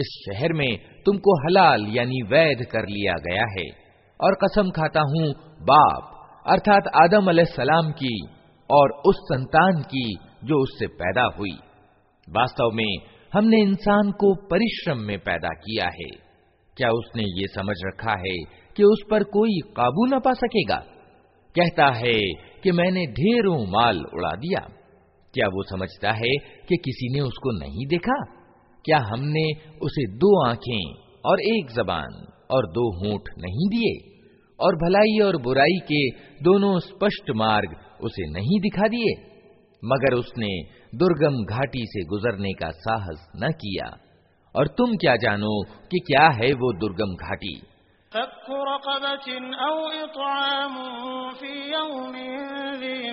इस शहर में तुमको हलाल यानी वैध कर लिया गया है। और कसम खाता हूँ, बाप, अर्थात आदम सलाम की और उस संतान की जो उससे पैदा हुई। वास्तव में हमने इंसान को परिश्रम में पैदा किया है। क्या उसने ये समझ रखा है कि उस पर कोई काबू न पा सकेगा? कहता है कि मैंने ढेरों माल उड़ा दिया। क्या वो समझता है कि किसी ने उसको नहीं देखा? क्या हमने उसे दो आँखें और एक जबान और दो होंठ नहीं दिए? और भलाई और बुराई के दोनों स्पष्ट मार्ग उसे नहीं दिखा दिए? मगर उसने दुर्गम घाटी से गुजरने का साहस न किया। और तुम क्या जानो कि क्या है वो दुर्गम घाटी?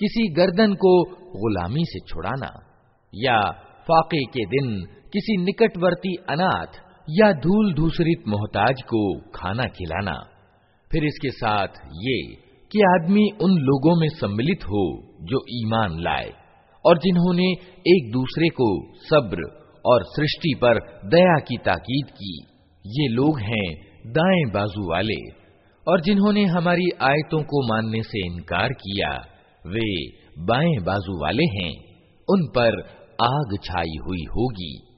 किसी गर्दन को गुलामी से छुड़ाना या फाके के दिन किसी निकटवर्ती अनाथ या धूल धूसरित मोहताज को खाना खिलाना फिर इसके साथ ये कि आदमी उन लोगों में सम्मिलित हो जो ईमान लाए और जिन्होंने एक दूसरे को सब्र और सृष्टि पर दया की ताकीद की। ये लोग हैं दाएँ बाजू वाले। और जिन्होंने हमारी आयतों को मानने से इनकार किया, वे बाएँ बाजू वाले हैं। उन पर आग छाई हुई होगी।